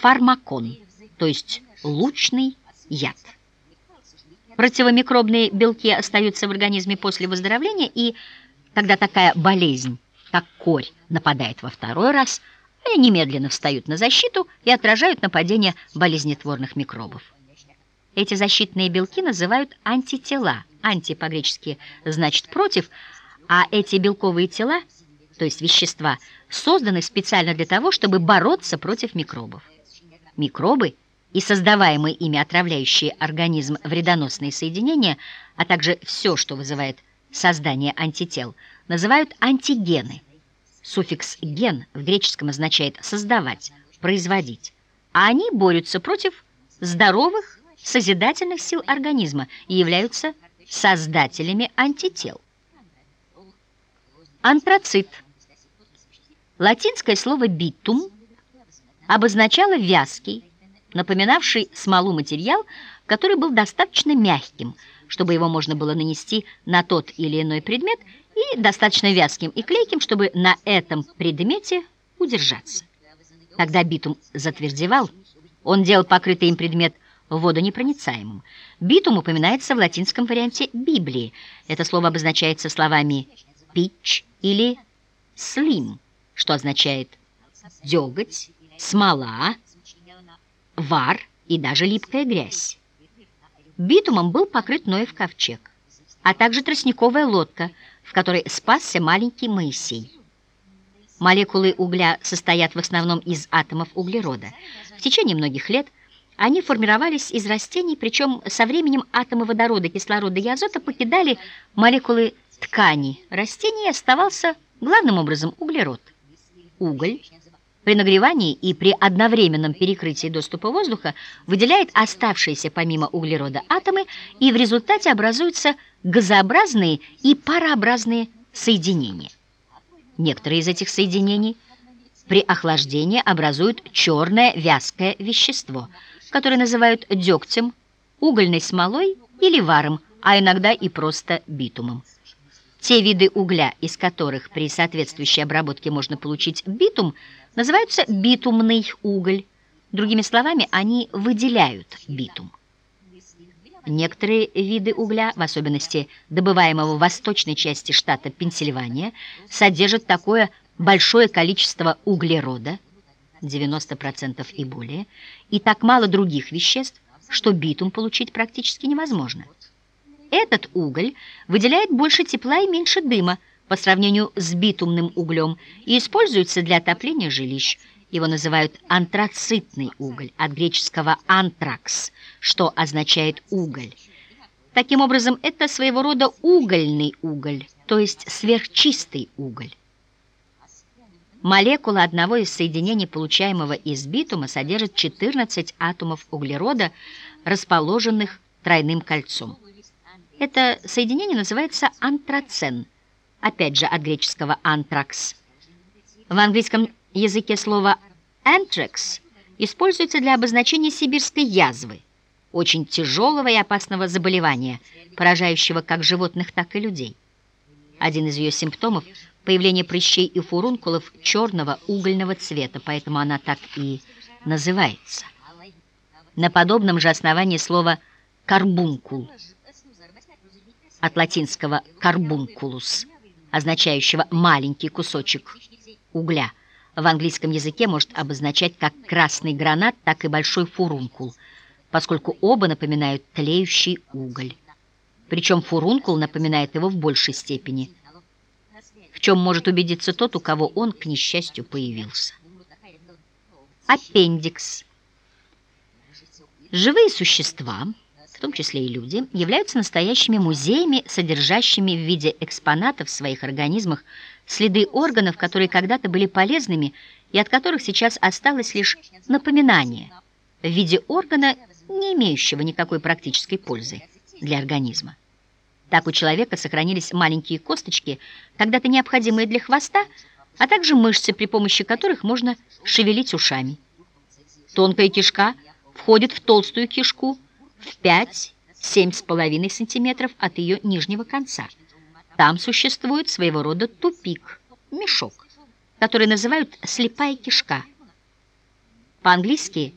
фармакон, то есть лучный яд. Противомикробные белки остаются в организме после выздоровления, и когда такая болезнь, как корь, нападает во второй раз, они немедленно встают на защиту и отражают нападение болезнетворных микробов. Эти защитные белки называют антитела. Анти по-гречески значит «против», а эти белковые тела, то есть вещества, созданы специально для того, чтобы бороться против микробов. Микробы и создаваемые ими отравляющие организм вредоносные соединения, а также все, что вызывает создание антител, называют антигены. Суффикс «ген» в греческом означает «создавать», «производить», а они борются против здоровых, созидательных сил организма и являются создателями антител. Антрацит. Латинское слово «битум» обозначало вязкий, напоминавший смолу материал, который был достаточно мягким, чтобы его можно было нанести на тот или иной предмет, и достаточно вязким и клейким, чтобы на этом предмете удержаться. Когда битум затвердевал, он делал покрытый им предмет водонепроницаемым. Битум упоминается в латинском варианте Библии. Это слово обозначается словами «пич» или «слим», что означает «деготь», «смола», «вар» и даже «липкая грязь». Битумом был покрыт Ноев ковчег, а также тростниковая лодка, в которой спасся маленький Моисей. Молекулы угля состоят в основном из атомов углерода. В течение многих лет они формировались из растений, причем со временем атомы водорода, кислорода и азота покидали молекулы ткани растений и оставался главным образом углерод. Уголь при нагревании и при одновременном перекрытии доступа воздуха выделяет оставшиеся помимо углерода атомы, и в результате образуются газообразные и парообразные соединения. Некоторые из этих соединений при охлаждении образуют черное вязкое вещество, которое называют дегтем, угольной смолой или варом, а иногда и просто битумом. Те виды угля, из которых при соответствующей обработке можно получить битум, называются битумный уголь. Другими словами, они выделяют битум. Некоторые виды угля, в особенности добываемого в восточной части штата Пенсильвания, содержат такое большое количество углерода, 90% и более, и так мало других веществ, что битум получить практически невозможно. Этот уголь выделяет больше тепла и меньше дыма по сравнению с битумным углем и используется для отопления жилищ. Его называют антрацитный уголь, от греческого «антракс», что означает «уголь». Таким образом, это своего рода угольный уголь, то есть сверхчистый уголь. Молекула одного из соединений, получаемого из битума, содержит 14 атомов углерода, расположенных тройным кольцом. Это соединение называется антрацен, опять же от греческого антракс. В английском языке слово anthrax используется для обозначения сибирской язвы, очень тяжелого и опасного заболевания, поражающего как животных, так и людей. Один из ее симптомов – появление прыщей и фурункулов черного угольного цвета, поэтому она так и называется. На подобном же основании слово «карбункул» от латинского «карбункулус», означающего «маленький кусочек угля», в английском языке может обозначать как красный гранат, так и большой фурункул, поскольку оба напоминают тлеющий уголь. Причем фурункул напоминает его в большей степени, в чем может убедиться тот, у кого он, к несчастью, появился. Аппендикс. Живые существа – в том числе и люди, являются настоящими музеями, содержащими в виде экспонатов в своих организмах следы органов, которые когда-то были полезными и от которых сейчас осталось лишь напоминание в виде органа, не имеющего никакой практической пользы для организма. Так у человека сохранились маленькие косточки, когда-то необходимые для хвоста, а также мышцы, при помощи которых можно шевелить ушами. Тонкая кишка входит в толстую кишку, в 5-7,5 см от ее нижнего конца. Там существует своего рода тупик, мешок, который называют слепая кишка. По-английски